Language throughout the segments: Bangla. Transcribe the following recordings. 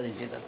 মুয়াজ্জিন এখানে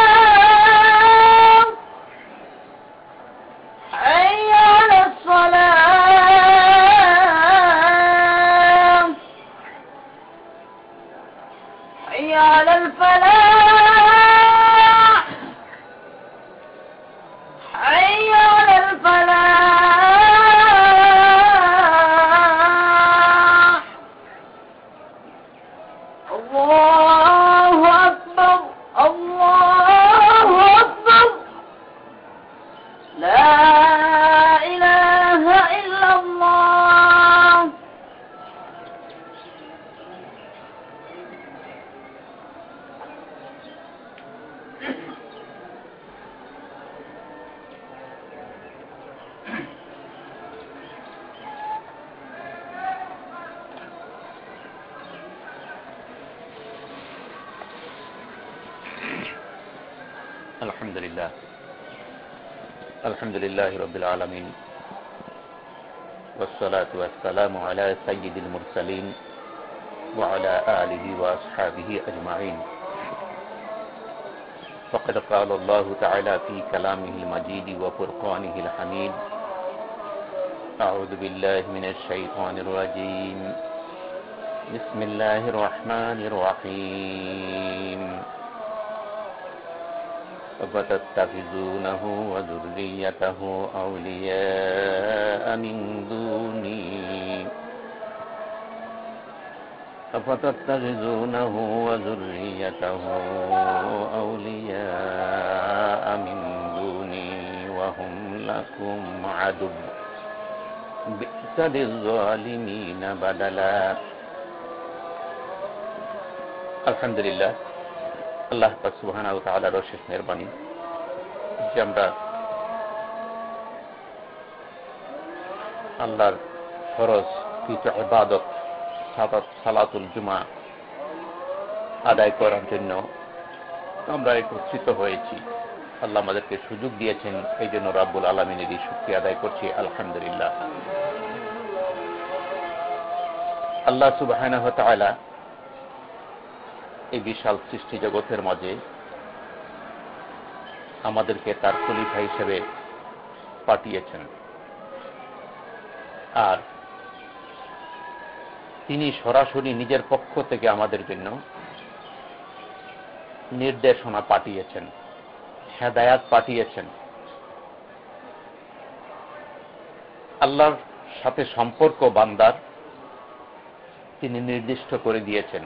الحمد لله. الحمد لله رب العالمين. والصلاة والسلام على سيد المرسلين وعلى آله وأصحابه أجمعين. فقد قال الله تعالى في كلامه المجيد وفرقانه الحميد أعوذ بالله من الشيطان الرجيم. بسم الله الرحمن الرحيم. أفتتخذونه وذريته أولياء من دوني. أفتتخذونه وذريته أولياء من دوني وهم لكم عدو. بئس للظالمين بدلا. الحمد لله. আল্লাহ সুবহান তাআলার অশেষ মেহরবানি যে আমরা আল্লাহর ফরজ কিছু ইবাদত সালাতুল জুমা আদায় করার জন্য আমরা একত্রিত হয়েছি। আল্লাহ আমাদেরকে সুযোগ দিয়েছেন এই জন্য রাব্বুল আলমিনেরই শক্তি আদায় করছি, আলহামদুলিল্লাহ। আল্লাহ সুবাহ এই বিশাল সৃষ্টি জগতের মাঝে আমাদেরকে তার খলিফা হিসেবে পাঠিয়েছেন। আর তিনি সরাসরি নিজের পক্ষ থেকে আমাদের জন্য নির্দেশনা পাঠিয়েছেন, হেদায়াত পাঠিয়েছেন। আল্লাহর সাথে সম্পর্ক বান্দার তিনি নির্দিষ্ট করে দিয়েছেন।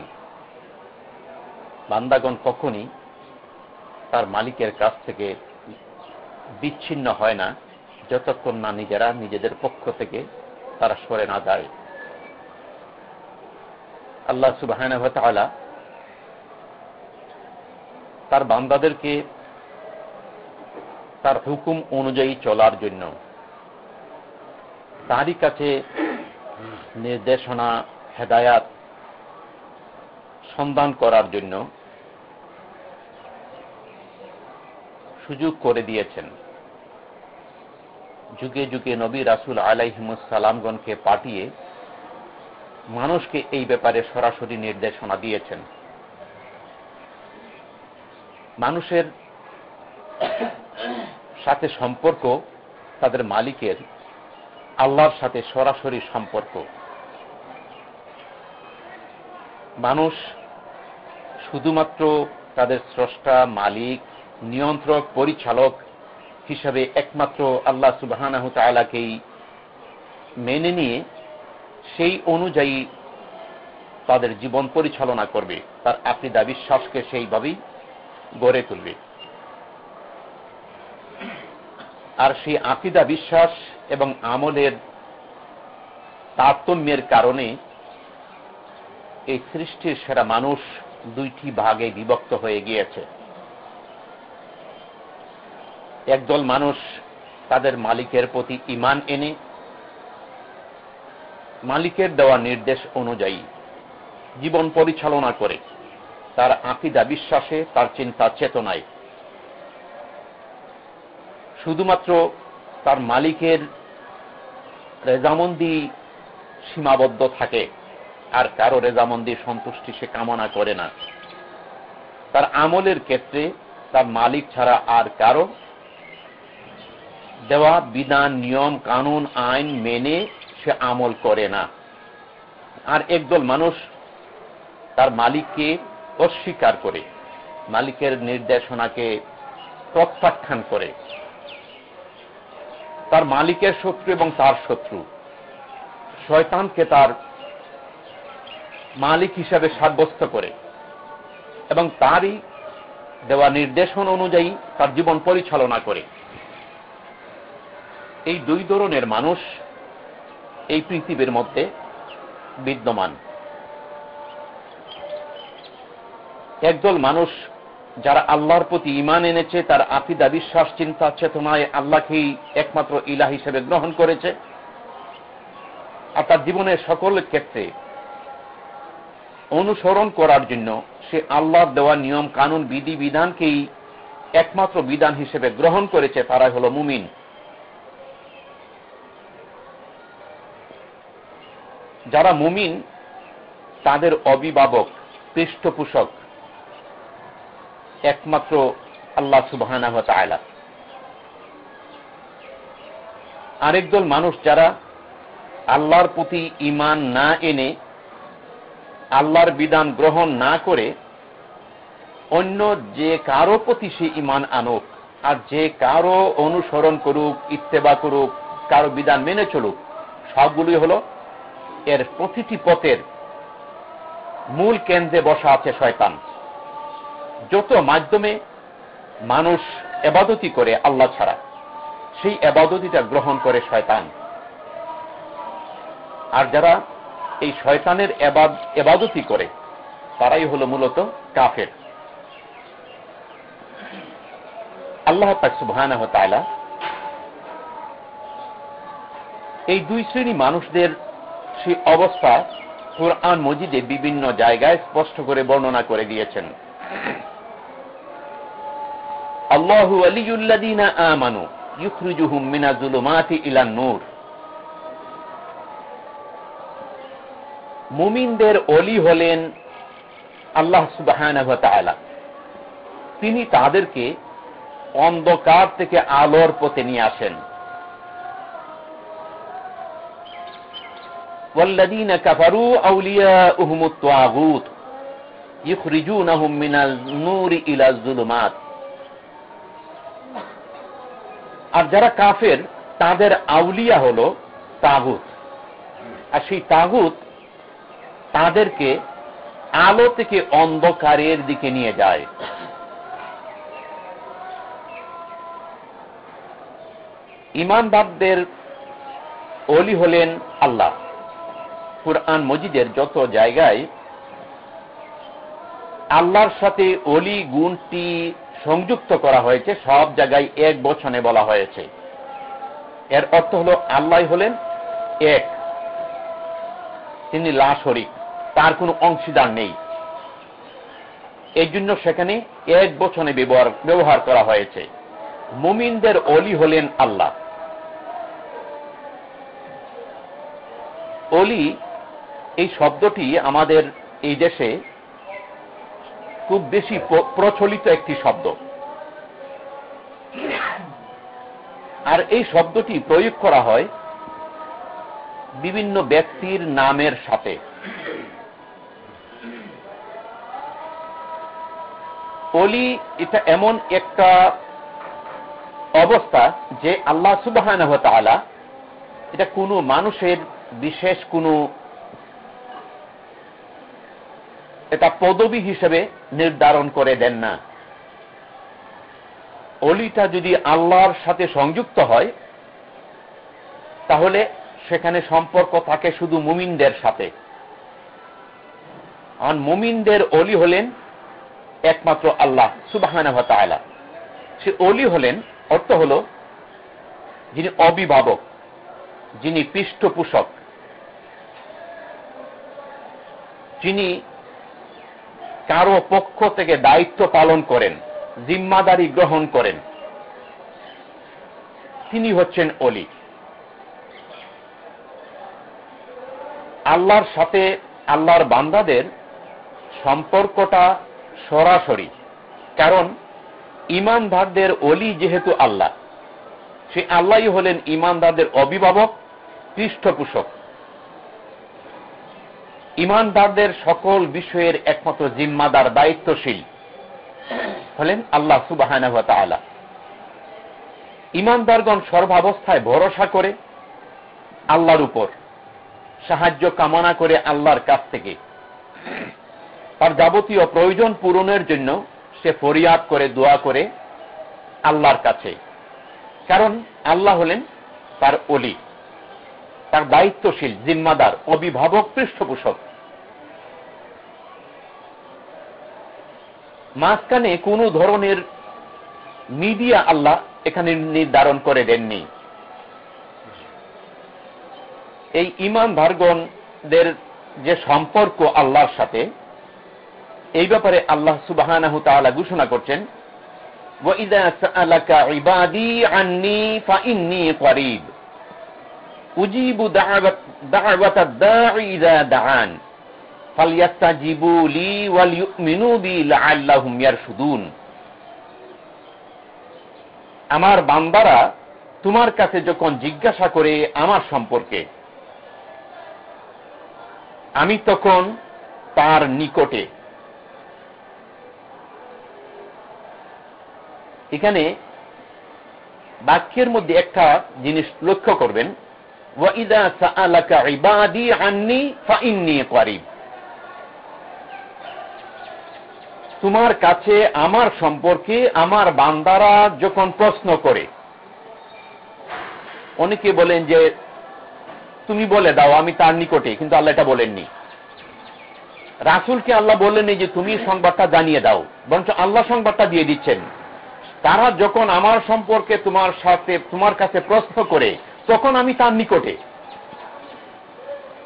বান্দাগণ কখনই তার মালিকের কাছ থেকে বিচ্ছিন্ন হয় না, যতক্ষণ না নিজেরা নিজেদের পক্ষ থেকে তারা সরে না যায়। আল্লাহ সুবাহ তার বান্দাদেরকে তার হুকুম অনুযায়ী চলার জন্য তারই কাছে নির্দেশনা, হেদায়াত সন্ধান করার জন্য সুযোগ করে দিয়েছেন। যুগে যুগে নবী রাসুল আলাইহিমুসালামগণকে পাঠিয়ে মানুষকে এই ব্যাপারে সরাসরি নির্দেশনা দিয়েছেন। মানুষের সাথে সম্পর্ক, তাদের মালিকের আল্লাহর সাথে সরাসরি সম্পর্ক। মানুষ শুধুমাত্র তাদের স্রষ্টা, মালিক, নিয়ন্ত্রক, পরিচালক হিসাবে একমাত্র আল্লাহ সুবাহ মেনে নিয়ে সেই অনুযায়ী তাদের জীবন পরিচালনা করবে। তার আকিদা বিশ্বাসকে সেইভাবেই গড়ে তুলবে। আর সেই আকিদা বিশ্বাস এবং আমলের তারতম্যের কারণে এই সৃষ্টির সেরা মানুষ দুইটি ভাগে বিভক্ত হয়ে গিয়েছে। একদল মানুষ তাদের মালিকের প্রতি ইমান এনে, মালিকের দেওয়া নির্দেশ অনুযায়ী জীবন পরিচালনা করে। তার আকিদা বিশ্বাসে, তার চিন্তা চেতনায়। শুধুমাত্র তার মালিকের রেজামন্দি সীমাবদ্ধ থাকে। আর কারও রেজামন্দি সন্তুষ্টি সে কামনা করে না। তার আমলের ক্ষেত্রে তার মালিক ছাড়া আর কারও দেওয়া বিধান, নিয়ম, কানুন, আইন মেনে সে আমল করে না। আর একদল মানুষ তার মালিককে অস্বীকার করে, মালিকের নির্দেশনাকে প্রত্যাখ্যান করে। তার মালিকের শত্রু এবং তার শত্রু। শয়তানকে তার মালিক হিসাবে সাব্যস্ত করে এবং তারই দেওয়া নির্দেশন অনুযায়ী তার জীবন পরিচালনা করে। এই দুই ধরনের মানুষ এই পৃথিবীর মধ্যে বিদ্যমান। একদল মানুষ যারা আল্লাহর প্রতি ইমান এনেছে, তার আকিদা, বিশ্বাস, চিন্তা, চেতনায় আল্লাহকেই একমাত্র ইলা হিসেবে গ্রহণ করেছে। আর তার জীবনের সকল ক্ষেত্রে অনুসরণ করার জন্য সে আল্লাহর দেওয়া নিয়ম, কানুন, বিধি, বিধানকেই একমাত্র বিধান হিসেবে গ্রহণ করেছে, তারাই হল মুমিন। যারা মুমিন, তাদের অভিভাবক, পৃষ্ঠপোষক, একমাত্র আল্লাহ সুবাহ আরেক দল মানুষ যারা আল্লাহর প্রতি ইমান না এনে আল্লাহর বিধান গ্রহণ না করে অন্য যে কারও প্রতি সে ইমান আনুক, আর যে কারও অনুসরণ করুক, ইত্তেবা করুক, কারও বিধান মেনে চলুক সবগুলি হল এর প্রতিটি পথের মূল কেন্দ্রে বসা আছে শয়তান। যত মাধ্যমে মানুষ এবাদতি করে আল্লাহ ছাড়া, সেই এবাদতিটা গ্রহণ করে শয়তান। আর যারা এই শয়তানের এবাদতি করে। তারাই হল মূলত কাফের। আল্লাহ সুবহানাহ এই দুই শ্রেণি মানুষদের সেই অবস্থা কোরআন মজিদে বিভিন্ন জায়গায় স্পষ্ট করে বর্ণনা করে দিয়েছেন। আল্লাহু আলিউল্লাদিনা আমানু ইউখরিজুহুম মিনা জুলুমাতি ইলান নূর মুমিনদের অলি হলেন আল্লাহ সুবাহ তিনি তাদেরকে অন্ধকার থেকে আলোর পথে নিয়ে আসেন والذين كفروا أولياؤهم الطاغوت يخرجونهم من النور إلى الظلمات আর যারা কাফের তাদের আউলিয়া হল তাগুত আর সেই তাগুত তাদেরকে আলো থেকে অন্ধকারের দিকে নিয়ে যায়। ইমানদারদের অলি হলেন আল্লাহ। কুরআন মজিদের যত জায়গায় আল্লাহর সাথে অলি গুণটি সংযুক্ত করা হয়েছে, সব জায়গায় এক বছনে বলা হয়েছে। এর অর্থ হল, আল্লাহ হলেন এক। তিনি লা শরিক তার কোনো অংশীদার নেই। এই জন্য সেখানে এক বছনে ব্যবহার ব্যবহার করা হয়েছে। মুমিনদের অলি হলেন আল্লাহ। অলি, এই শব্দটি আমাদের এই দেশে খুব বেশি প্রচলিত একটি শব্দ। আর এই শব্দটি প্রয়োগ করা হয় বিভিন্ন ব্যক্তির নামের সাথে। অলি এটা এমন একটা অবস্থা যে আল্লাহ সুবাহ এটা কোনো মানুষের বিশেষ কোনো এটা পদবী হিসেবে নির্ধারণ করে দেন না। অলিটা যদি আল্লাহর সাথে সংযুক্ত হয়, তাহলে সেখানে সম্পর্ক থাকে শুধু মুমিনদের সাথে। আর মুমিনদের অলি হলেন একমাত্র আল্লাহ সুবাহ সে অলি হলেন, অর্থ হল যিনি অভিভাবক, যিনি পৃষ্ঠপোষক, যিনি কারও পক্ষ থেকে দায়িত্ব পালন করেন, জিম্মাদারি গ্রহণ করেন, তিনি হচ্ছেন অলি আল্লাহর সাথে আল্লাহর বান্দাদের সম্পর্কটা সরাসরি। কারণ ইমানদারদের অলি যেহেতু আল্লাহ, সে আল্লাহই হলেন ইমানদারদের অভিভাবক, পৃষ্ঠপোষক। ইমানদারদের সকল বিষয়ের একমাত্র জিম্মাদার, দায়িত্বশীল হলেন আল্লাহ সুবাহ ইমানদারগণ সর্বাবস্থায় ভরসা করে আল্লাহর উপর, সাহায্য কামনা করে আল্লাহর কাছ থেকে। তার যাবতীয় প্রয়োজন পূরণের জন্য সে ফরিয়াদ করে, দোয়া করে আল্লাহর কাছে। কারণ আল্লাহ হলেন তার অলি তার দায়িত্বশীল, জিম্মাদার, অভিভাবক, পৃষ্ঠপোষক। মাঝখানে কোন ধরনের মিডিয়া আল্লাহ এখানে নির্ধারণ করে দেননি। এই ইমান ভার্গনদের যে সম্পর্ক আল্লাহর সাথে এই ব্যাপারে আল্লাহ সুবাহ ঘোষণা করছেন আমার বান্দারা তোমার কাছে যখন জিজ্ঞাসা করে আমার সম্পর্কে, আমি তখন তার নিকটে এখানে বাক্যের মধ্যে একটা জিনিস লক্ষ্য করবেন। তোমার কাছে আমার সম্পর্কে আমার বান্দারা যখন প্রশ্ন করে, অনেকে বলেন যে, তুমি বলে দাও, আমি তার নিকটে। কিন্তু আল্লাহ এটা বলেননি। রাসুলকে আল্লাহ বললেন যে, তুমি সংবাদটা জানিয়ে দাও। বরঞ্চ আল্লাহ সংবাদটা দিয়ে দিচ্ছেন। তারা যখন আমার সম্পর্কে তোমার সাথে, তোমার কাছে প্রশ্ন করে, তখন আমি তার নিকটে।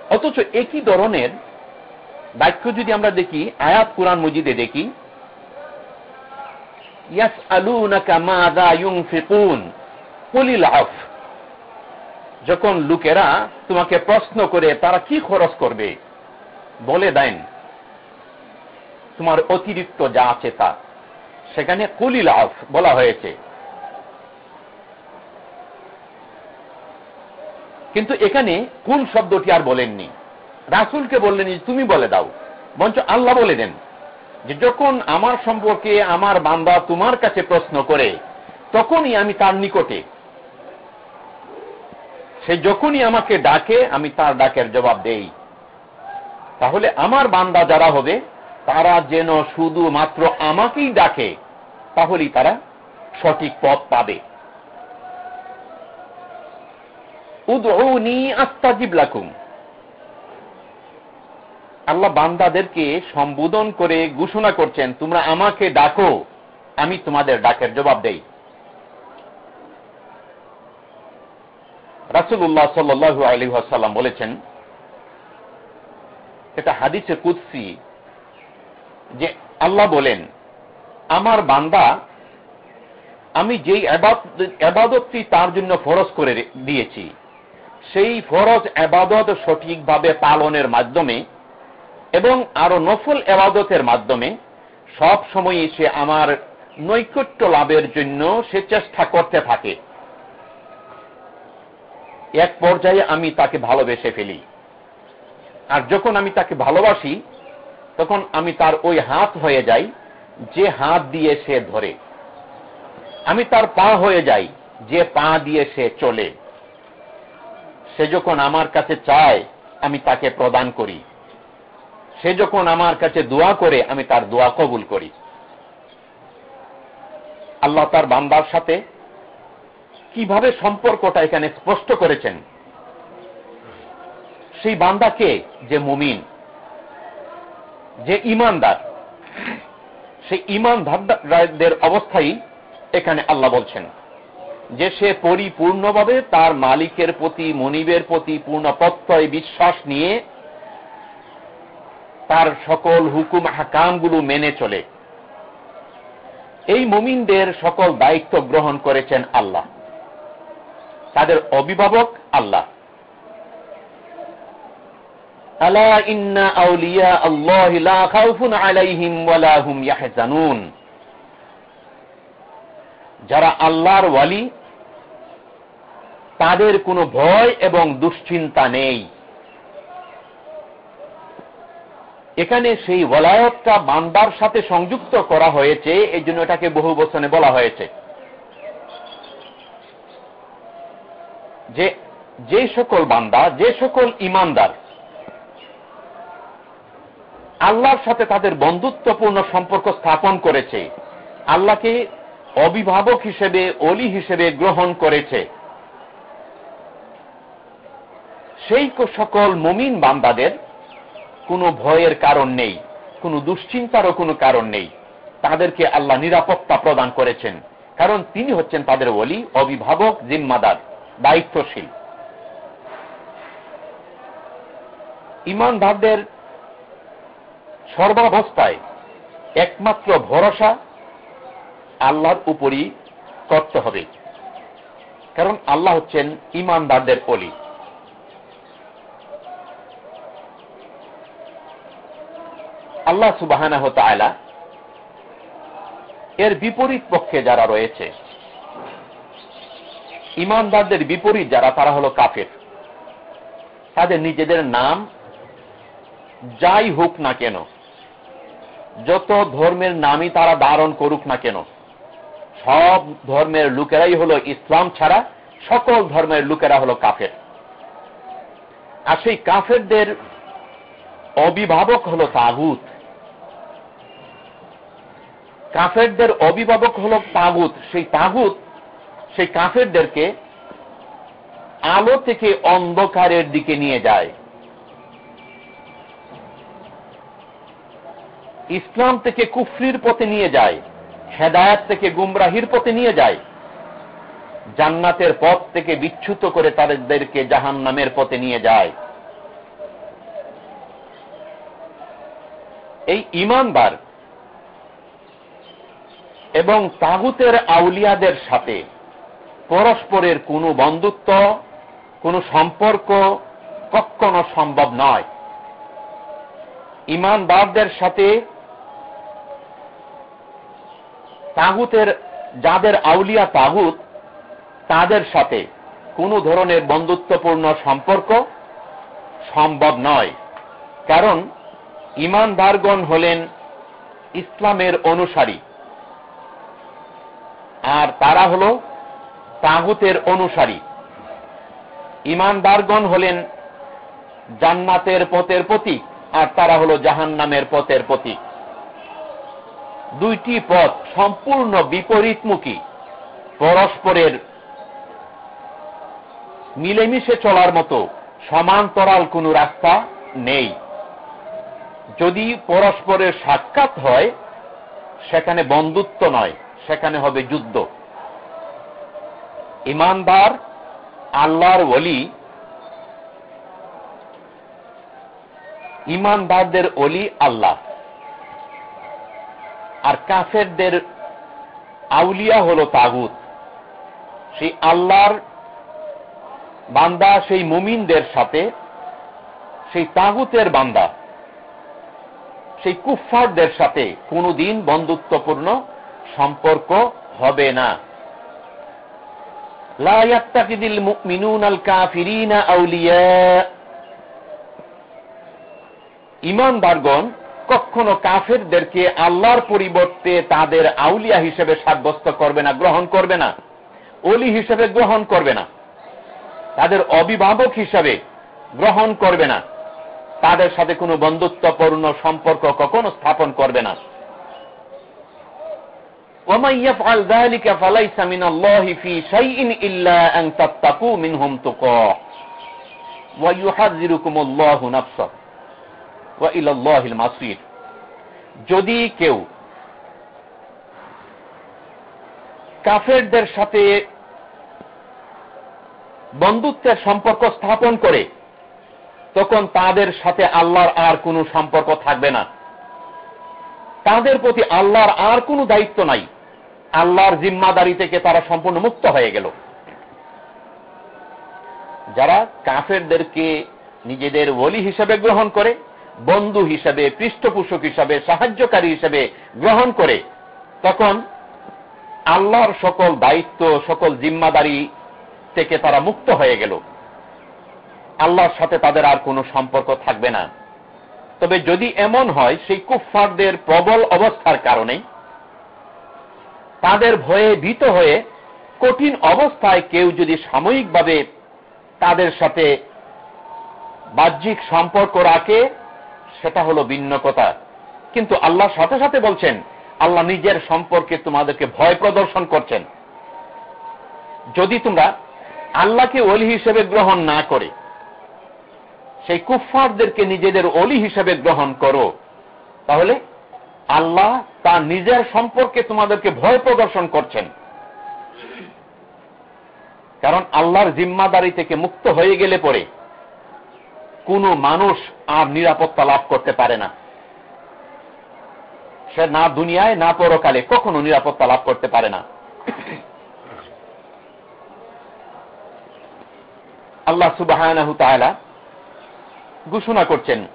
অথচ একই ধরনের বাক্য যদি আমরা দেখি, আয়াত কোরআন মজিদে দেখি যখন লোকেরা তোমাকে প্রশ্ন করে, তারা কি খরচ করবে? বলে দেন, তোমার অতিরিক্ত যা আছে তা। সেখানে কুলিল আফ বলা হয়েছে। কিন্তু এখানে কুল শব্দটি আর বলেননি। রাসুলকে বললেন তুমি বলে দাও। মঞ্চ আল্লাহ বলে দেন যে, যখন আমার সম্পর্কে আমার বান্দা তোমার কাছে প্রশ্ন করে, তখনই আমি তার নিকটে। সে যখনই আমাকে ডাকে, আমি তার ডাকের জবাব দেই। তাহলে আমার বান্দা যারা হবে তারা যেন শুধু মাত্র আমাকেই ডাকে, তাহলেই তারা সঠিক পথ পাবে। উদৌনি আস্তাজিব লাকুম। আল্লাহ বান্দাদেরকে সম্বোধন করে ঘোষণা করছেন, তোমরা আমাকে ডাকো, আমি তোমাদের ডাকের জবাব দেই। রাসুল্লাহ সাল্লু আলী আসাল্লাম বলেছেন, এটা হাদিসে কুৎসি যে আল্লাহ বলেন, আমার বান্দা, আমি যেই আবাদতটি তার জন্য ফরজ করে দিয়েছি, সেই ফরজ আবাদত সঠিকভাবে পালনের মাধ্যমে এবং আরও নফল আবাদতের মাধ্যমে সব সময়ই সে আমার নৈকট্য লাভের জন্য সে চেষ্টা করতে থাকে। এক পর্যায়ে আমি তাকে ভালোবেসে ফেলি। আর যখন আমি তাকে ভালোবাসি তখন আমি তার ওই হাত হয়ে যাই, যে হাত দিয়ে সে ধরে। আমি তার পা হয়ে যাই, যে পা দিয়ে সে চলে। সে যখন আমার কাছে চায়, আমি তাকে প্রদান করি। সে যখন আমার কাছে দোয়া করে, আমি তার দোয়া কবুল করি। আল্লাহ তার বান্দার সাথে কীভাবে সম্পর্কটা এখানে স্পষ্ট করেছেন? সেই বান্দাকে যে মুমিন। যে ইমানদার সেই ইমানদারদের অবস্থাই এখানে আল্লাহ বলছেন যে সে পরিপূর্ণভাবে তার মালিকের প্রতি, মনিবের প্রতি পূর্ণ প্রত্যয়, বিশ্বাস নিয়ে তার সকল হুকুম হাকামগুলো মেনে চলে। এই মুমিনদের সকল দায়িত্ব গ্রহণ করেছেন আল্লাহ। তাদের অভিভাবক আল্লাহ। যারা আল্লাহর ওয়ালি, তাদের কোনো ভয় এবং দুশ্চিন্তা নেই। এখানে সেই ওলায়তটা বান্দার সাথে সংযুক্ত করা হয়েছে, এই জন্য এটাকে বহু বচনে বলা হয়েছে। যে যে সকল বান্দা, যে সকল ইমানদার আল্লাহর সাথে তাদের বন্ধুত্বপূর্ণ সম্পর্ক স্থাপন করেছে। আল্লাহকে অভিভাবক হিসেবে অলি হিসেবে গ্রহণ করেছে। সেই সকল মমিন বান্দাদের কোনো ভয়ের কারণ নেই, কোনো দুশ্চিন্তারও কোনো কারণ নেই। তাদেরকে আল্লাহ নিরাপত্তা প্রদান করেছেন। কারণ তিনি হচ্ছেন তাদের অলি অভিভাবক, জিম্মাদার, দায়িত্বশীল। ইমানদারদের সর্বাবস্থায় একমাত্র ভরসা আল্লাহর উপরই করতে হবে। কারণ আল্লাহ হচ্ছেন ইমানদারদের অলি আল্লাহ সুবাহ এর বিপরীত পক্ষে যারা রয়েছে, ইমানদারদের বিপরীত যারা, তারা হলো কাফের। তাদের নিজেদের নাম যাই হোক না কেন যত ধর্মের নামই তারা ধারণ করুক না কেন, সব ধর্মের লোকেরাই হলো ইসলাম ছাড়া সকল ধর্মের লোকেরা হলো কাফের। আর সেই কাফেরদের অভিভাবক হলো তাগুত। কাফেরদের অভিভাবক হল তাগুত। সেই তাগুত, সেই কাফেরদেরকে আলো থেকে অন্ধকারের দিকে নিয়ে যায়। ইসলাম থেকে কুফরির পথে নিয়ে যায়, হেদায়ত থেকে গুমরাহির পথে নিয়ে যায়, জান্নাতের পথ থেকে বিচ্ছুত করে তাদেরকে জাহান নামের পথে নিয়ে যায়। এই ইমানদার এবং তাগুতের আউলিয়াদের সাথে পরস্পরের কোনো বন্ধুত্ব, কোনো সম্পর্ক কখনো সম্ভব নয়। ইমানবারদের সাথে তাগুতের, যাদের আউলিয়া তাগুত, তাদের সাথে কোনো ধরনের বন্ধুত্বপূর্ণ সম্পর্ক সম্ভব নয়। কারণ ইমানদারগণ হলেন ইসলামের অনুসারী। আর তারা হল তাগুতের অনুসারী। ইমানদারগণ হলেন জান্নাতের পথের প্রতীক, আর তারা হল জাহান নামের পথের প্রতীক। দুইটি পথ সম্পূর্ণ বিপরীতমুখী। পরস্পরের মিলেমিশে চলার মতো সমান্তরাল কোন রাস্তা নেই। যদি পরস্পরের সাক্ষাৎ হয়, সেখানে বন্ধুত্ব নয়, সেখানে হবে যুদ্ধ। ইমানদার আল্লাহর অলি ইমানদারদের অলি আল্লাহ। আর কাফেরদের আউলিয়া হল তাগুত। সেই আল্লাহর বান্দা, সেই মুমিনদের সাথে, সেই তাগুতের বান্দা, সেই কুফফারদের সাথে কোনদিন বন্ধুত্বপূর্ণ সম্পর্ক হবে না। ইয়াত্তাকিদিল মুমিনুন আল কাফিরিনা আউলিয়া। ইমানদারগণ কখনো কাফেরদেরকে আল্লাহর পরিবর্তে তাদের আউলিয়া হিসেবে সাব্যস্ত করবে না, গ্রহণ করবে না অলি হিসেবে গ্রহণ করবে না, তাদের অভিভাবক হিসাবে গ্রহণ করবে না, তাদের সাথে কোনো বন্ধুত্বপূর্ণ সম্পর্ক কখনো স্থাপন করবে না। ইল্লা ইল্লাহিল মাসির। যদি কেউ কাফেরদের সাথে বন্ধুত্বের সম্পর্ক স্থাপন করে, তখন তাদের সাথে আল্লাহর আর কোনো সম্পর্ক থাকবে না। তাদের প্রতি আল্লাহর আর কোনো দায়িত্ব নাই। আল্লাহর জিম্মাদারি থেকে তারা সম্পূর্ণ মুক্ত হয়ে গেল। যারা কাফেরদেরকে নিজেদের বলি হিসেবে গ্রহণ করে বন্ধু হিসেবে, পৃষ্ঠপোষক হিসাবে, সাহায্যকারী হিসেবে গ্রহণ করে, তখন আল্লাহর সকল দায়িত্ব, সকল জিম্মাদারি থেকে তারা মুক্ত হয়ে গেল। আল্লাহর সাথে তাদের আর কোনো সম্পর্ক থাকবে না। তবে যদি এমন হয়, সেই কুফফারদের প্রবল অবস্থার কারণে, তাদের ভয়ে ভীত হয়ে কঠিন অবস্থায় কেউ যদি সাময়িকভাবে তাদের সাথে বাহ্যিক সম্পর্ক রাখে সেটা হলো ভিন্ন কথা কিন্তু আল্লাহর সাথে সাথে বলছেন, আল্লাহ নিজের সম্পর্কে তোমাদেরকে ভয় প্রদর্শন করছেন। যদি তোমরা আল্লাহকে অলি হিসেবে গ্রহণ না করে, সেই কুফফারদেরকে নিজেদের অলি হিসেবে গ্রহণ করো, তাহলে আল্লাহ তার নিজের সম্পর্কে তোমাদেরকে ভয় প্রদর্শন করছেন। কারণ আল্লাহর জিম্মাদারি থেকে মুক্ত হয়ে গেলে পরে কোনো মানুষ আর নিরাপত্তা লাভ করতে পারে না। সে না দুনিয়ায়, না পরকালে কখনো নিরাপত্তা লাভ করতে পারে না। আল্লাহ সুবাহ ঘোষণা করছেন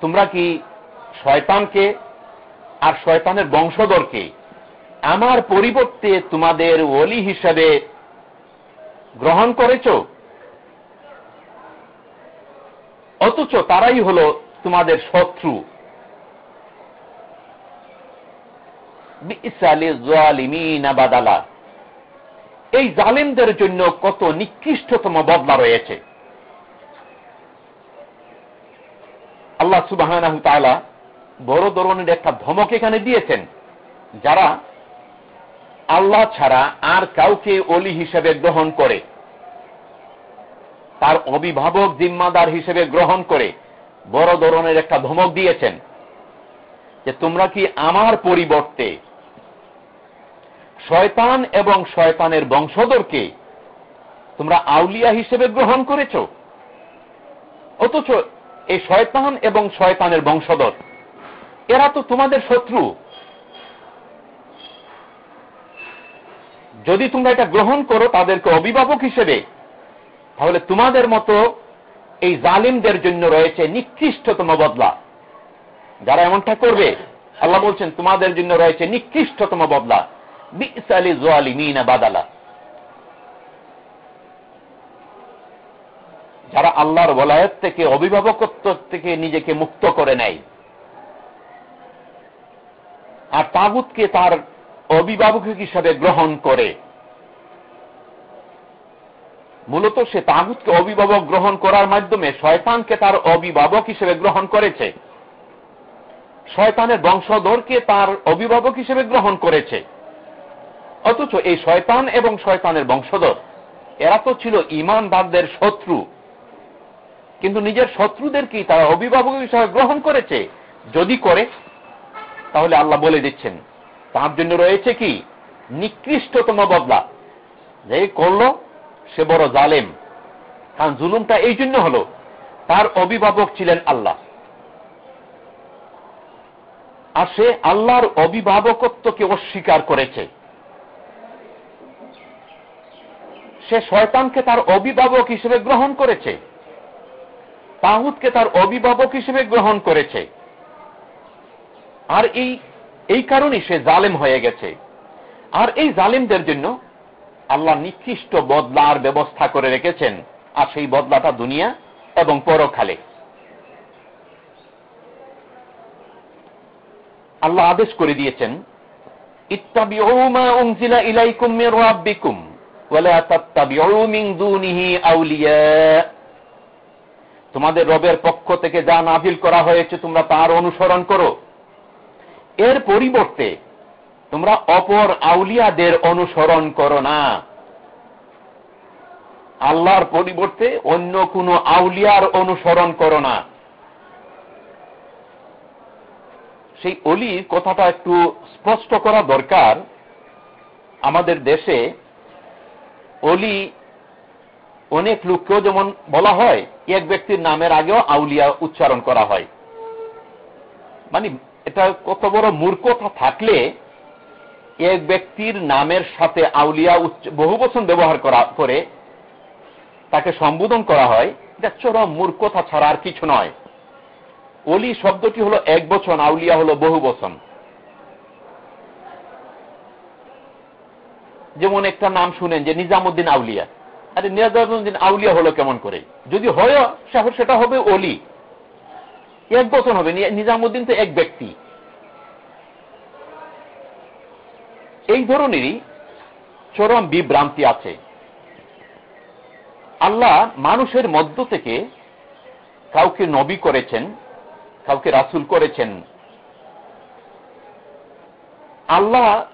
তোমরা কি শয়তানকে আর শয়তানের বংশধরকে আমার পরিবর্তে তোমাদের ওলি হিসাবে গ্রহণ করেছ? অথচ তারাই হল তোমাদের শত্রু। বাদালা। এই জালিমদের জন্য কত নিকৃষ্টতম বদলা রয়েছে। আল্লাহ সুবাহ বড় ধরনের একটা ধমক এখানে দিয়েছেন, যারা আল্লাহ ছাড়া আর কাউকে অলি হিসেবে গ্রহণ করে, তার অভিভাবক জিম্মাদার হিসেবে গ্রহণ করে বড় ধরনের একটা ধমক দিয়েছেন যে তোমরা কি আমার পরিবর্তে শয়তান এবং শয়তানের বংশধরকে তোমরা আউলিয়া হিসেবে গ্রহণ করেছ? অথচ এই শয়তান এবং শয়তানের বংশধর এরা তো তোমাদের শত্রু। যদি তোমরা এটা গ্রহণ করো তাদেরকে অভিভাবক হিসেবে, তাহলে তোমাদের মতো এই জালিমদের জন্য রয়েছে নিকৃষ্টতম বদলা। যারা এমনটা করবে, আল্লাহ বলছেন, তোমাদের জন্য রয়েছে নিকৃষ্টতম বদলা। বাদালা। যারা আল্লাহর বলায়ত থেকে, অভিভাবকত্ব থেকে নিজেকে মুক্ত করে নেয়। আর তাগুতকে তার অভিভাবক হিসাবে গ্রহণ করে। মূলত সে তাগুতকে অভিভাবক গ্রহণ করার মাধ্যমে শয়তানকে তার অভিভাবক হিসেবে গ্রহণ করেছে। শয়তানের বংশধরকে তার অভিভাবক হিসেবে গ্রহণ করেছে। অথচ এই শয়তান এবং শয়তানের বংশধর, এরা তো ছিল ইমানবাদদের শত্রু। কিন্তু নিজের শত্রুদেরকেই তারা অভিভাবক হিসাবে গ্রহণ করেছে। যদি করে তাহলে আল্লাহ বলে দিচ্ছেন তার জন্য রয়েছে কি? নিকৃষ্টতম বদলা। যে করল, সে বড় জালেম। কারণ জুলুমটা এই জন্য হলো, তার অভিভাবক ছিলেন আল্লাহ। আর সে আল্লাহর অভিভাবকত্বকে অস্বীকার করেছে। সে শয়তানকে তার অভিভাবক হিসেবে গ্রহণ করেছে। তাহুদকে তার অভিভাবক হিসেবে গ্রহণ করেছে। আর এই এই কারণে সে জালেম হয়ে গেছে। আর এই জালেমদের জন্য আল্লাহ নিকৃষ্ট বদলার ব্যবস্থা করে রেখেছেন। আর সেই বদলাটা দুনিয়া এবং পরখালে আল্লাহ আদেশ করে দিয়েছেন তোমাদের রবের পক্ষ থেকে যা নাভিল করা হয়েছে তোমরা তার অনুসরণ করো। এর পরিবর্তে তোমরা অপর আউলিয়াদের অনুসরণ করো না। আল্লাহর পরিবর্তে অন্য কোন আউলিয়ার অনুসরণ করো না। সেই অলি কথাটা একটু স্পষ্ট করা দরকার। আমাদের দেশে অলি অনেক লোককেও যেমন বলা হয়, এক ব্যক্তির নামের আগেও আউলিয়া উচ্চারণ করা হয়। মানে এটা কত বড় মূর্খতা থাকলে এক ব্যক্তির নামের সাথে আউলিয়া বহু বছর ব্যবহার করা, করে তাকে সম্বোধন করা হয়, এটা চরম মূর্খতা ছাড়া আর কিছু নয়। অলি শব্দটি হলো এক বছর আউলিয়া হলো বহু বছর যেমন একটা নাম শুনেন যে নিজামুদ্দিন আউলিয়া। আরে নিজামুদ্দিন আউলিয়া হলো কেমন করে? যদি হয় সেটা হবে অলি এক বছর হবে নিজামুদ্দিন তো এক ব্যক্তি। এই ধরনেরই চরম বিভ্রান্তি আছে। আল্লাহ মানুষের মধ্য থেকে কাউকে নবী করেছেন, কাউকে রাসুল করেছেন। আল্লাহ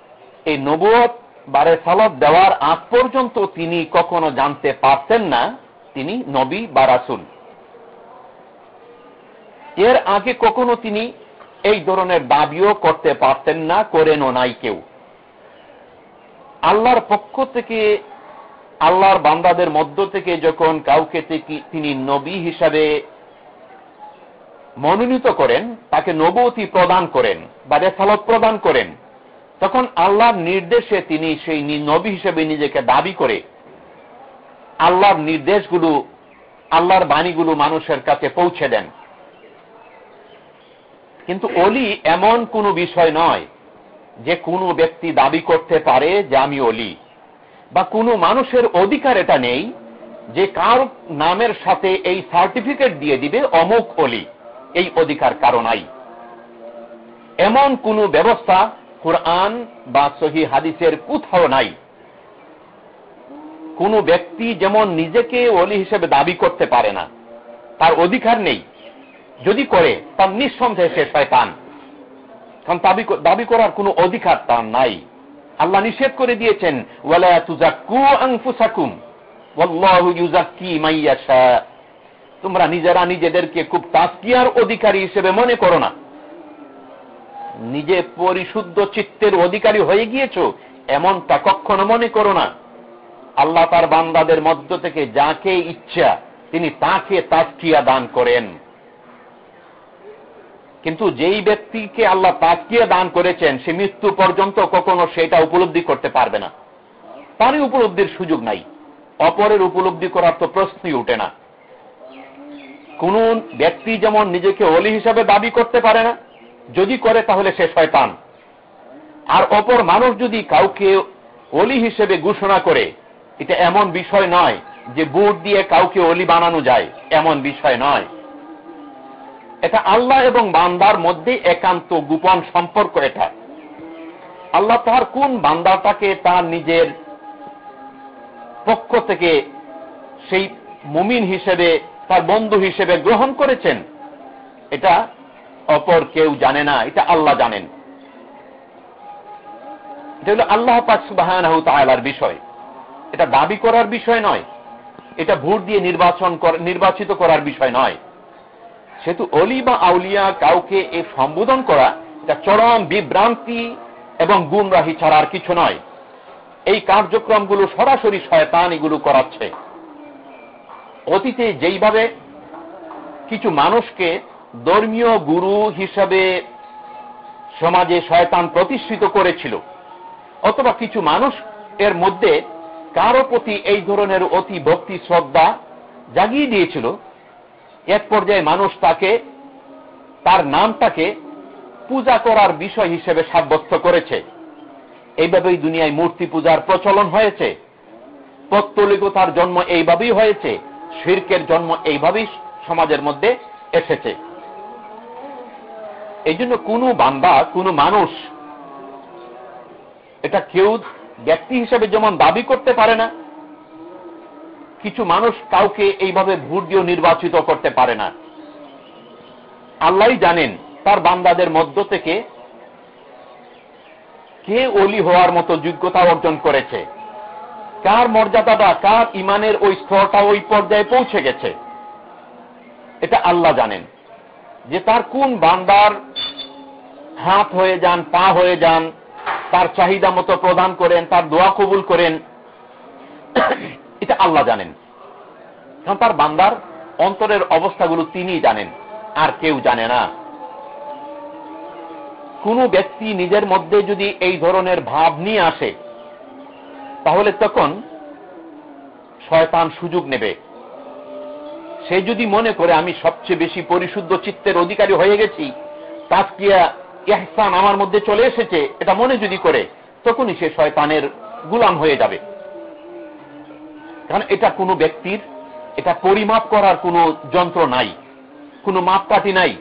এই নবুয়ত বারে সালাদ দেওয়ার আগ পর্যন্ত তিনি কখনো জানতে পারতেন না, তিনি নবী বা রাসুল। এর আগে কখনো তিনি এই ধরনের দাবিও করতে পারতেন না, করেনও নাই কেউ। আল্লাহর পক্ষ থেকে, আল্লাহর বান্দাদের মধ্য থেকে যখন কাউকে তিনি নবী হিসাবে মনোনীত করেন, তাকে নবতী প্রদান করেন বা রেসালত প্রদান করেন, তখন আল্লাহর নির্দেশে তিনি সেই নবী হিসেবে নিজেকে দাবি করে আল্লাহর নির্দেশগুলো, আল্লাহর বাণীগুলো মানুষের কাছে পৌঁছে দেন। কিন্তু অলি এমন কোনো বিষয় নয় যে কোনো ব্যক্তি দাবি করতে পারে যে আমি অলি, বা কোনো মানুষের অধিকার এটা নেই যে কার নামের সাথে এই সার্টিফিকেট দিয়ে দিবে অমুক অলি, এই অধিকার কারও নাই। এমন কোন ব্যবস্থা কোরআন বা সহি হাদিসের কোথাও নাই। কোন ব্যক্তি যেমন নিজেকে অলি হিসেবে দাবি করতে পারে না, তার অধিকার নেই। যদি করে, তার নিঃসন্দেহে সে শয়তান। কারণ দাবি করার কোন অধিকার তার নাই। আল্লাহ নিষেধ করে দিয়েছেন তোমরা নিজেরা নিজেদেরকে খুব তাস্কিয়ার অধিকারী হিসেবে মনে করো না। নিজে পরিশুদ্ধ চিত্তের অধিকারী হয়ে গিয়েছ, এমনটা কখনো মনে করো না। আল্লাহ তার বান্দাদের মধ্য থেকে যাকে ইচ্ছা, তিনি তাকে তাস্কিয়া দান করেন। কিন্তু যেই ব্যক্তিকে আল্লাহ তাকিয়ে দান করেছেন, সে মৃত্যু পর্যন্ত কখনো সেটা উপলব্ধি করতে পারবে না। তারই উপলব্ধির সুযোগ নাই। অপরের উপলব্ধি করার তো প্রশ্নই উঠে না। কোন ব্যক্তি যেমন নিজেকে অলি হিসাবে দাবি করতে পারে না, যদি করে তাহলে সে শয়তান। আর অপর মানুষ যদি কাউকে অলি হিসেবে ঘোষণা করে, এটা এমন বিষয় নয় যে বুট দিয়ে কাউকে অলি বানানো যায়, এমন বিষয় নয়। এটা আল্লাহ এবং বান্দার মধ্যে একান্ত গোপন সম্পর্ক এটা। আল্লাহ তার কোন বান্দাটাকে তার নিজের পক্ষ থেকে সেই মুমিন হিসেবে, তার বন্ধু হিসেবে গ্রহণ করেছেন? এটা অপর কেউ জানে না, এটা আল্লাহ জানেন। এটা হলো আল্লাহ পাক সুবাহানাহু বিষয়। এটা দাবি করার বিষয় নয়, এটা ভোট দিয়ে নির্বাচন নির্বাচিত করার বিষয় নয়। সেহেতু অলি বা আউলিয়া কাউকে এ সম্বোধন করা এটা চরম বিভ্রান্তি এবং গুমরাহি ছাড়া আর কিছু নয়। এই কার্যক্রমগুলো সরাসরি শয়তান এগুলো করাচ্ছে। অতীতে যেইভাবে কিছু মানুষকে ধর্মীয় গুরু হিসাবে সমাজে শয়তান প্রতিষ্ঠিত করেছিল, অথবা কিছু মানুষ এর মধ্যে কারও প্রতি এই ধরনের অতি ভক্তি শ্রদ্ধা জাগিয়ে দিয়েছিল এক পর্যায়ে মানুষ তাকে, তার নামটাকে পূজা করার বিষয় হিসেবে সাব্যস্ত করেছে। এইভাবেই দুনিয়ায় মূর্তি পূজার প্রচলন হয়েছে। পত্তলিকতার জন্ম এইভাবেই হয়েছে, শির্কের জন্ম এইভাবেই সমাজের মধ্যে এসেছে। এই জন্য কোনো বান্দা, কোনো মানুষ এটা কেউ ব্যক্তি হিসেবে যেমন দাবি করতে পারে না কিছু মানুষ কাউকে এইভাবে ভোট দিয়ে নির্বাচিত করতে পারে না। আল্লাহ জানেন তার বান্দাদের মধ্য থেকে কে অলি হওয়ার মতো যোগ্যতা অর্জন করেছে। কার মর্যাদাটা কার ইমানের ওই স্তরটা ওই পর্যায়ে পৌঁছে গেছে, এটা আল্লাহ জানেন। যে তার কোন বান্দার হাত হয়ে যান, পা হয়ে যান, তার চাহিদা মতো প্রদান করেন, তার দোয়া কবুল করেন এটা আল্লাহ জানেন। কারণ তার বান্দার অন্তরের অবস্থাগুলো তিনি জানেন, আর কেউ জানে না। কোন ব্যক্তি নিজের মধ্যে যদি এই ধরনের ভাব নিয়ে আসে, তাহলে তখন শয়তান সুযোগ নেবে। সে যদি মনে করে, আমি সবচেয়ে বেশি পরিশুদ্ধ চিত্তের অধিকারী হয়ে গেছি, তাজকিয়া ইহসান আমার মধ্যে চলে এসেছে, এটা মনে যদি করে, তখনই সে শয়তানের গুলাম হয়ে যাবে। কারণ এটা কোনো ব্যক্তির, এটা পরিমাপ করার কোনো যন্ত্র নাই, কোনো মাপকাঠি নাই।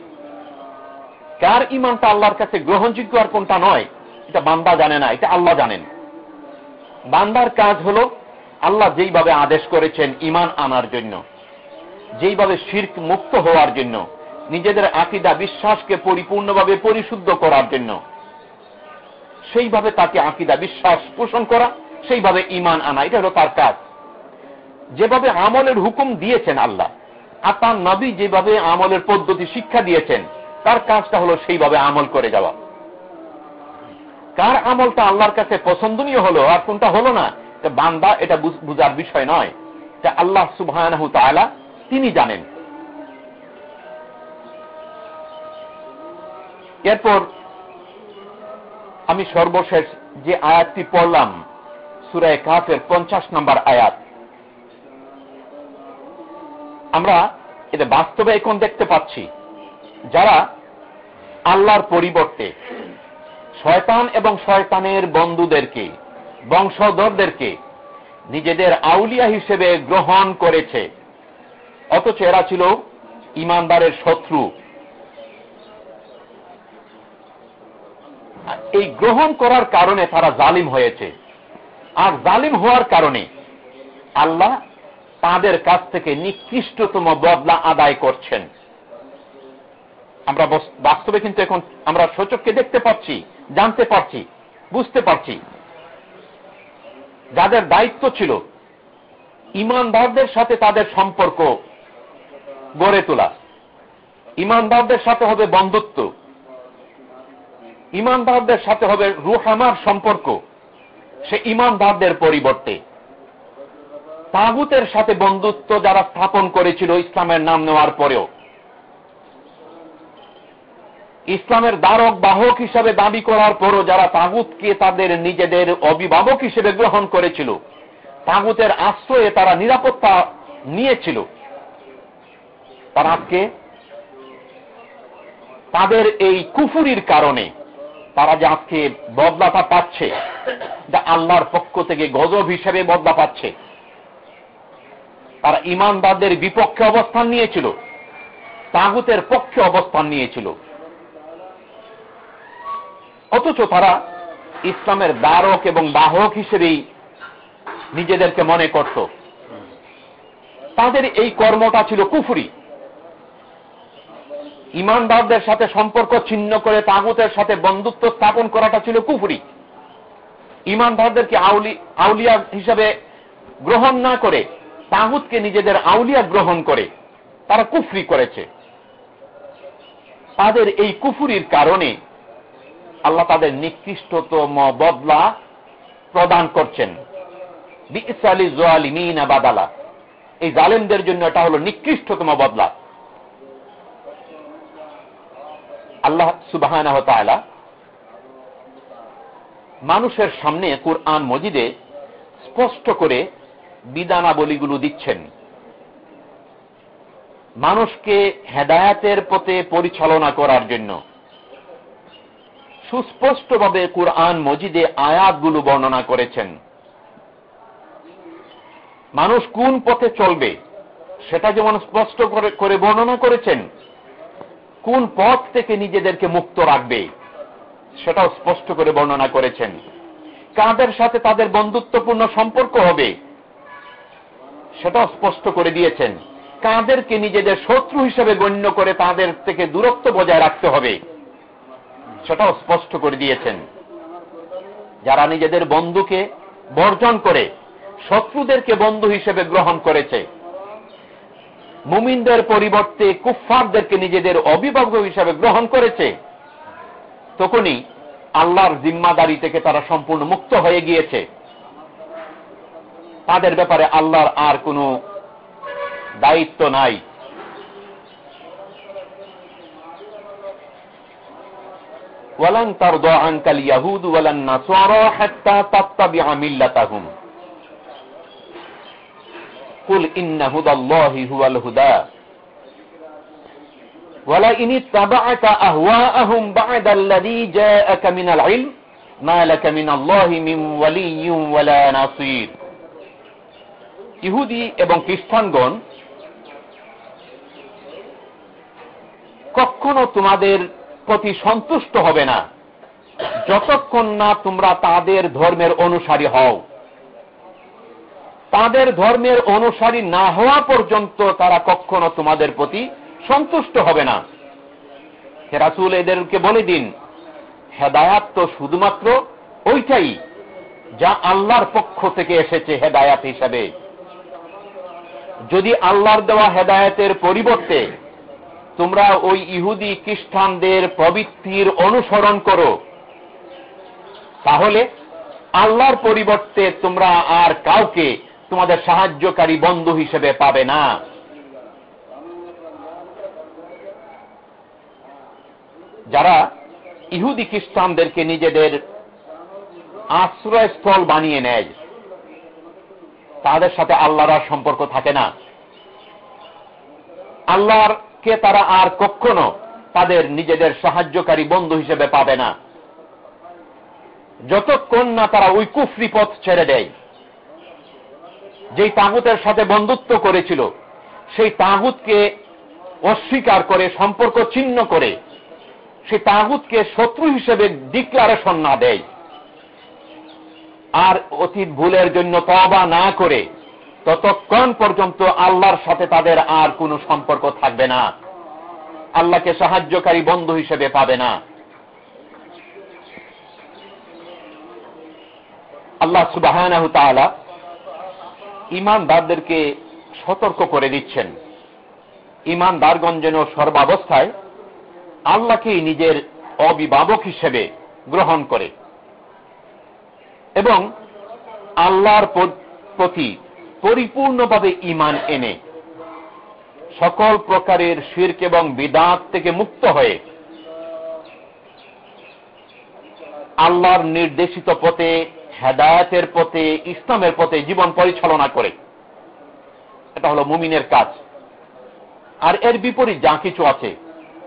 কার ইমানটা আল্লাহর কাছে গ্রহণযোগ্য আর কোনটা নয়, এটা বান্দা জানে না, এটা আল্লাহ জানেন। বান্দার কাজ হলো আল্লাহ যেইভাবে আদেশ করেছেন ইমান আনার জন্য, যেইভাবে শির্ক মুক্ত হওয়ার জন্য, নিজেদের আকিদা বিশ্বাসকে পরিপূর্ণভাবে পরিশুদ্ধ করার জন্য, সেইভাবে তাকে আকিদা বিশ্বাস পোষণ করা, সেইভাবে ইমান আনা, এটা হলো তার কাজ। যেভাবে আমলের হুকুম দিয়েছেন আল্লাহ, আর তার নবী যেভাবে আমলের পদ্ধতি শিক্ষা দিয়েছেন, তার কাজটা হলো সেইভাবে আমল করে যাওয়া। কার আমলটা আল্লাহর কাছে পছন্দনীয় হলো আর কোনটা হলো না বান্দা এটা বুঝার বিষয় নয়। এটা আল্লাহ সুবাহ তিনি জানেন। এরপর আমি সর্বশেষ যে আয়াতটি পড়লাম, সুরায় কাফের পঞ্চাশ নম্বর আয়াত আমরা এটা বাস্তবে এখন দেখতে পাচ্ছি যারা আল্লাহর পরিবর্তে শয়তান এবং শয়তানের বন্ধুদেরকে, বংশধরদেরকে নিজেদের আউলিয়া হিসেবে গ্রহণ করেছে। অথচ এরা ছিল ইমানদারের শত্রু। এই গ্রহণ করার কারণে তারা জালিম হয়েছে। আর জালিম হওয়ার কারণে আল্লাহ তাদের কাছ থেকে নিকৃষ্টতম বদলা আদায় করছেন। আমরা বাস্তবে কিন্তু এখন আমরা সচককে দেখতে পাচ্ছি, জানতে পারছি, বুঝতে পারছি। যাদের দায়িত্ব ছিল, ইমানদারদের সাথে তাদের সম্পর্ক গড়ে তোলা। ইমানদারদের সাথে হবে বন্ধুত্ব। ইমানদারদের সাথে হবে রুহামার সম্পর্ক। সে ইমানদারদের পরিবর্তে। তাগুতের সাথে বন্ধুত্ব যারা স্থাপন করেছিল ইসলামের নাম নেওয়ার পরেও। ইসলামের দ্বারক বাহক হিসাবে দাবি করার পরও যারা তাগুতকে তাদের নিজেদের অভিভাবক হিসেবে গ্রহণ করেছিল, তাগুতের আশ্রয়ে তারা নিরাপত্তা নিয়েছিল। তারা আজকে তাদের এই কুফুরির কারণে তারা যে আজকে বদলাটা পাচ্ছে, যা আল্লাহর পক্ষ থেকে গজব হিসেবে বদলা পাচ্ছে। তারা ইমানদারদের বিপক্ষে অবস্থান নিয়েছিল, তাগুতের পক্ষে অবস্থান নিয়েছিল। অথচ তারা ইসলামের দ্বারক এবং বাহক হিসেবেই নিজেদেরকে মনে করত। তাদের এই কর্মটা ছিল কুফুরি। ইমানদারদের সাথে সম্পর্ক ছিন্ন করে তাগুতের সাথে বন্ধুত্ব স্থাপন করাটা ছিল কুফুরি। ইমানদারদেরকে আউলি আউলিয়া হিসাবে গ্রহণ না করে তাহুদকে নিজেদের আউলিয়া গ্রহণ করে, তারা কুফরি করেছে। তাদের এই কুফুরির কারণে আল্লাহ তাদের নিকৃষ্টতম বদলা প্রদান করছেন। বাদালা। এই জালেমদের জন্য এটা হলো নিকৃষ্টতম বদলা। আল্লাহ সুবাহ মানুষের সামনে কোরআন মজিদে স্পষ্ট করে বিধানাবলীগুলো দিচ্ছেন। মানুষকে হেদায়াতের পথে পরিচালনা করার জন্য সুস্পষ্টভাবে কোরআন মজিদে আয়াতগুলো বর্ণনা করেছেন। মানুষ কোন পথে চলবে সেটা যেমন স্পষ্ট করে বর্ণনা করেছেন, কোন পথ থেকে নিজেদেরকে মুক্ত রাখবে সেটাও স্পষ্ট করে বর্ণনা করেছেন। কাদের সাথে তাদের বন্ধুত্বপূর্ণ সম্পর্ক হবে সেটাও স্পষ্ট করে দিয়েছেন। কাদেরকে নিজেদের শত্রু হিসেবে গণ্য করে তাদের থেকে দূরত্ব বজায় রাখতে হবে। সেটাও স্পষ্ট করে দিয়েছেন। যারা নিজেদের বন্ধুকে বর্জন করে, শত্রুদেরকে বন্ধু হিসেবে গ্রহণ করেছে, মুমিনদের পরিবর্তে কুফফারদেরকে নিজেদের অভিভাবক হিসাবে গ্রহণ করেছে, তখনই আল্লাহর জিম্মাদারি থেকে তারা সম্পূর্ণ মুক্ত হয়ে গিয়েছে। তাদের ব্যাপারে আল্লাহর আর কোনো দায়িত্ব নাই ওয়ালান তার আনকাল ইয়াহুদ ওয়ালান নাসারা হাত্তা তাত্তাবিআ মিল্লাতাহুম কুল ইন্না হুদাল্লাহি হুয়াল হুদা ولئن اتبعت أهواءهم بعد الذي جاءك من العلم ما لك من الله من ولي ولا نصير ইহুদি এবং খ্রিস্টানগণ কখনো তোমাদের প্রতি সন্তুষ্ট হবে না। যতক্ষণ না তোমরা তাদের ধর্মের অনুসারী হও। তাদের ধর্মের অনুসারী না হওয়া পর্যন্ত তারা কখনো তোমাদের প্রতি সন্তুষ্ট হবে না। হেরাসুল এদেরকে বলে দিন, হেদায়াত তো শুধুমাত্র ওইটাই যা আল্লাহর পক্ষ থেকে এসেছে হেদায়াত হিসাবে। যদি আল্লাহর দেওয়া হেদায়তের পরিবর্তে তোমরা ওই ইহুদি খ্রিস্টানদের প্রবৃত্তির অনুসরণ করো, তাহলে আল্লাহর পরিবর্তে তোমরা আর কাউকে তোমাদের সাহায্যকারী বন্ধু হিসেবে পাবে না। যারা ইহুদি খ্রিস্টানদেরকে নিজেদের আশ্রয়স্থল বানিয়ে নেয় তাদের সাথে আল্লাহর সম্পর্ক থাকে না। আল্লাহর কে তারা আর কখনো তাদের নিজেদের সাহায্যকারী বন্ধু হিসেবে পাবে না। যতক্ষণ না তারা ওই কুফরি পথ ছেড়ে দেয়, যেই তাগুতের সাথে বন্ধুত্ব করেছিল, সেই তাগুতকে অস্বীকার করে, সম্পর্ক ছিন্ন করে, সেই তাগুতকে শত্রু হিসেবে ডিক্লারেশন না দেয়। আর অতীত ভুলের জন্য তবা না করে ততক্ষণ পর্যন্ত আল্লাহর সাথে তাদের আর কোনো সম্পর্ক থাকবে না। আল্লাহকে সাহায্যকারী বন্ধু হিসেবে পাবে না। আল্লাহ সুবাহ ইমানদারদেরকে সতর্ক করে দিচ্ছেন। ইমানদারগঞ্জ যেন সর্বাবস্থায় আল্লাহকেই নিজের অভিভাবক হিসেবে গ্রহণ করে। এবং আল্লাহর প্রতি পরিপূর্ণভাবে ইমান এনে সকল প্রকারের শির্ক এবং বিদাত থেকে মুক্ত হয়ে আল্লাহর নির্দেশিত পথে, হেদায়তের পথে, ইসলামের পথে জীবন পরিচালনা করে। এটা হলো মুমিনের কাজ। আর এর বিপরীত যা কিছু আছে,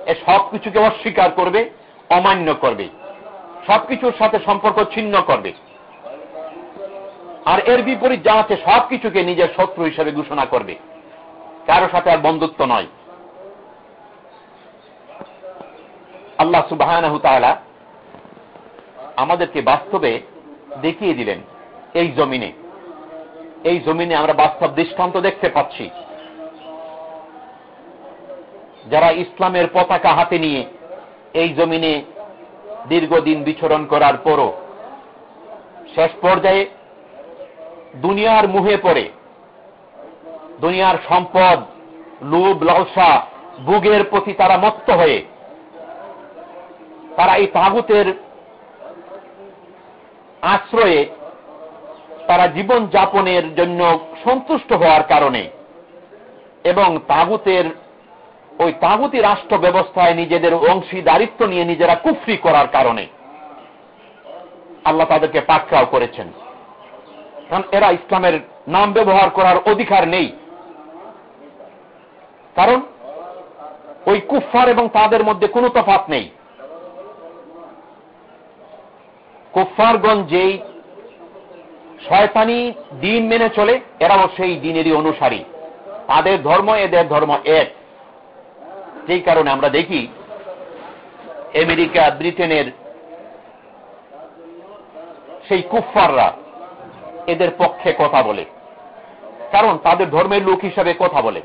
এ সব কিছুকে অস্বীকার করবে, অমান্য করবে। সবকিছুর সাথে সম্পর্ক ছিন্ন করবে। আর এর বিপরীত যা আছে সবকিছুকে নিজের শত্রু হিসেবে ঘোষণা করবে। কারও সাথে আর বন্ধুত্ব নয়। আল্লাহ সুবাহ আমাদেরকে বাস্তবে দেখিয়ে দিলেন এই জমিনে। এই জমিনে আমরা বাস্তব দৃষ্টান্ত দেখতে পাচ্ছি। যারা ইসলামের পতাকা হাতে নিয়ে এই জমিনে দীর্ঘদিন বিচরণ করার পরও শেষ পর্যায়ে দুনিয়ার মুহে পড়ে। দুনিয়ার সম্পদ, লোভ, লালসা, বুগের প্রতি তারা মত্ত হয়ে, তারা এই তাগুতের আশ্রয়ে তারা জীবন যাপনের জন্য সন্তুষ্ট হওয়ার কারণে এবং তাগুতের, ওই তাগুতি রাষ্ট্র ব্যবস্থায় নিজেদের অংশীদারিত্ব নিয়ে নিজেরা কুফরি করার কারণে আল্লাহ তাদেরকে পাকড়াও করেছেন। কারণ এরা ইসলামের নাম ব্যবহার করার অধিকার নেই। কারণ ওই কুফার এবং তাদের মধ্যে কোনো তফাত নেই। কুফারগঞ্জ যেই শয়তানি দিন মেনে চলে, এরাও সেই দিনেরই অনুসারী। তাদের ধর্ম এদের ধর্ম এক। যেই কারণে আমরা দেখি, আমেরিকা, ব্রিটেনের সেই কুফাররা এদের পক্ষে কথা বলে। কারণ তাদের ধর্মের লোক হিসাবে কথা বলে।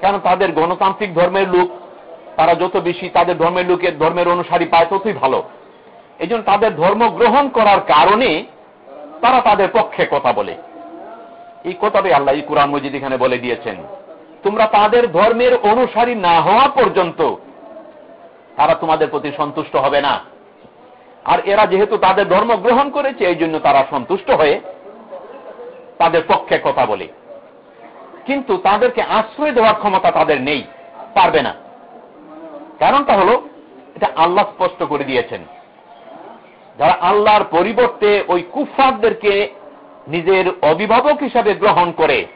কারণ তাদের গণতান্ত্রিক ধর্মের লোক, তারা যত বেশি তাদের ধর্মের লোকের ধর্মের অনুসারী পায় ততই ভালো। এই তাদের ধর্ম গ্রহণ করার কারণে তারা তাদের পক্ষে কথা বলে। এই কথাটাই আল্লাহ কোরআন মজিদ এখানে বলে দিয়েছেন, তোমরা তাদের ধর্মের অনুসারী না হওয়া পর্যন্ত তারা তোমাদের প্রতি সন্তুষ্ট হবে না। আর এরা যেহেতু তাদের ধর্ম গ্রহণ করেছে, এই জন্য তারা সন্তুষ্ট হয়ে তাদের পক্ষে কথা বলে। কিন্তু তাদেরকে আশ্রয় দেওয়ার ক্ষমতা তাদের নেই, পারবে না। কারণটা হলো, এটা আল্লাহ স্পষ্ট করে দিয়েছেন। যারা আল্লাহর পরিবর্তে ওই কুফারদেরকে নিজের অভিভাবক হিসাবে গ্রহণ করে,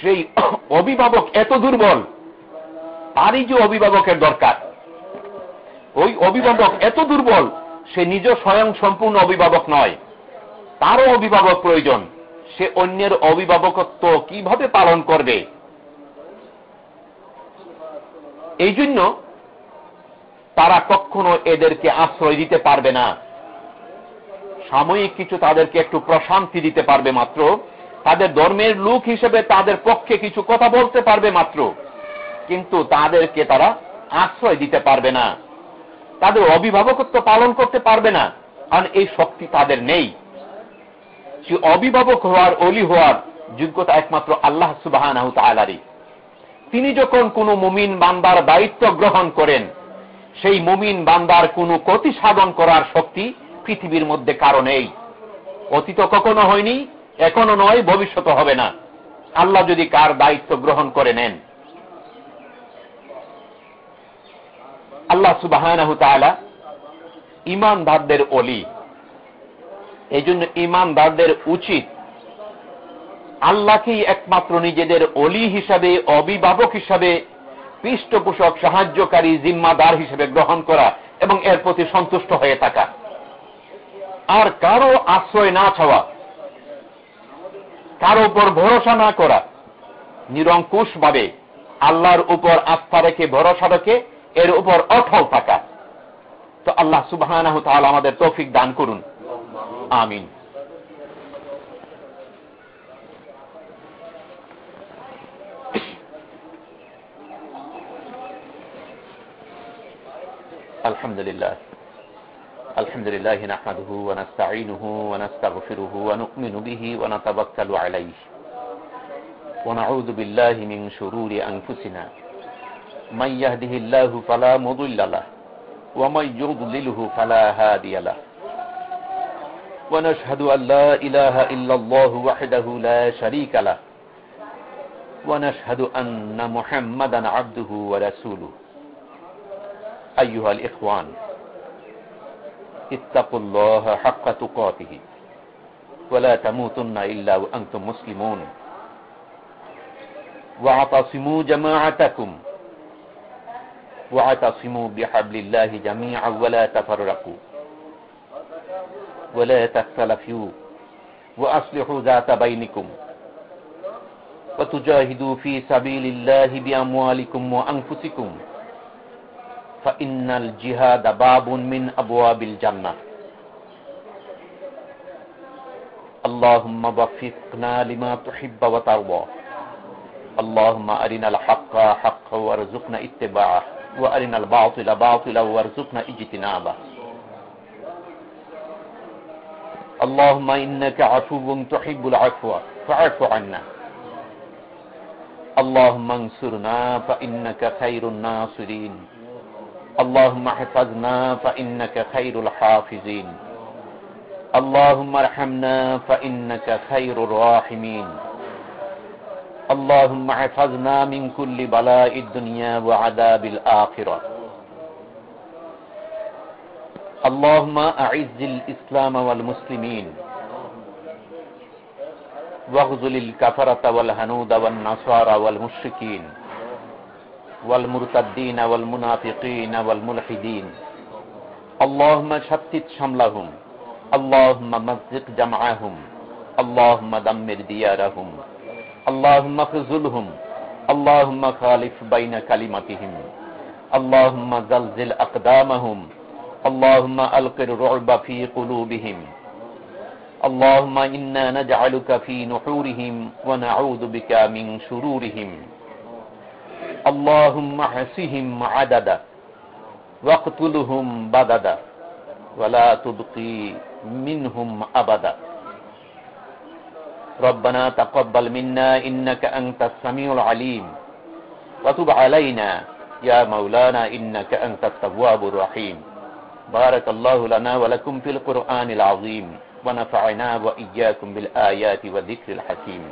সেই অভিভাবক এত দুর্বল, তারই যে অভিভাবকের দরকার। ওই অভিভাবক এত দুর্বল সে নিজ স্বয়ং সম্পূর্ণ অভিভাবক নয়। তারও অভিভাবক প্রয়োজন। সে অন্যের অভিভাবকত্ব কীভাবে পালন করবে? এই জন্য তারা কখনো এদেরকে আশ্রয় দিতে পারবে না। সাময়িক কিছু তাদেরকে একটু প্রশান্তি দিতে পারবে মাত্র। তাদের ধর্মের লোক হিসেবে তাদের পক্ষে কিছু কথা বলতে পারবে মাত্র। কিন্তু তাদেরকে তারা আশ্রয় দিতে পারবে না। তাদের অভিভাবকত্ব পালন করতে পারবে না। কারণ এই শক্তি তাদের নেই। সে অভিভাবক হওয়ার, অলি হওয়ার যোগ্যতা একমাত্র আল্লাহ সুবাহ তিনি যখন কোনো মুমিন বান্দার দায়িত্ব গ্রহণ করেন, সেই মুমিন বান্দার কোনো ক্ষতি সাধন করার শক্তি পৃথিবীর মধ্যে কারও নেই। অতীত কখনো হয়নি, এখনও নয় ভবিষ্যৎ হবে না। আল্লাহ যদি কার দায়িত্ব গ্রহণ করে নেন আল্লাহ সুবাহ ইমানদারদের অলি এই জন্য ইমানদারদের উচিত আল্লাহকেই একমাত্র নিজেদের অলি হিসাবে, অভিভাবক হিসাবে, পৃষ্ঠপোষক, সাহায্যকারী, জিম্মাদার হিসেবে গ্রহণ করা এবং এর প্রতি সন্তুষ্ট হয়ে থাকা। আর কারও আশ্রয় না ছাওয়া কারও উপর ভরসা না করা নিরঙ্কুশ ভাবে আল্লাহর উপর আস্থা রেখে, ভরসা রেখে এর উপর অঠল থাকা তো আল্লাহ সুবাহ আমাদের তৌফিক দান করুন আমিন الحمد لله الحمد لله نحمده ونستعينه ونستغفره ونؤمن به ونتوكل عليه ونعوذ بالله من شرور أنفسنا من يهده الله فلا مضل له ومن يضلله فلا هادي له. ونشهد أن لا إله إلا الله وحده لا شريك له. ونشهد أن محمدا عبده ورسوله. أيها الإخوان اتقوا الله حق تقاته. ولا تموتن إلا وأنتم مسلمون. واعتصموا جماعتكم. واعتصموا بحبل الله جميعا ولا تفرقوا. ولا تختلفوا. وأصلحوا ذات بينكم. وتجاهدوا في سبيل الله بأموالكم وأنفسكم. فإن الجهاد باب من أبواب الجنة. اللهم وفقنا لما تحب وترضى. اللهم أرنا الحق حقا وارزقنا اتباعه. وأرنا الباطل باطلا وارزقنا اجتنابه. اللهم إنك عفو تحب العفو فاعف عنا. اللهم انصرنا فإنك خير الناصرين. اللهم احفظنا فإنك خير الحافظين. اللهم ارحمنا فإنك خير الراحمين. اللهم احفظنا من كل بلاء الدنيا وعذاب الآخرة اللهم أعز الإسلام والمسلمين واغزل الكفرة والهنود والنصارى والمشركين والمرتدين والمنافقين والملحدين اللهم شتت شملهم اللهم مزق جمعهم اللهم دمر ديارهم اللهم خذلهم اللهم خالف بين كلمتهم. اللهم زلزل أقدامهم. اللهم ألق الرعب في قلوبهم. اللهم إنا نجعلك في نحورهم ونعوذ بك من شرورهم. اللهم احسهم عددا واقتلهم بددا ولا تبقي منهم أبدا. ربنا تقبل منا إنك أنت السميع العليم. وتب علينا يا مولانا إنك أنت التواب الرحيم. بارك الله لنا ولكم في القرآن العظيم ونفعنا وإياكم بالآيات والذكر الحكيم.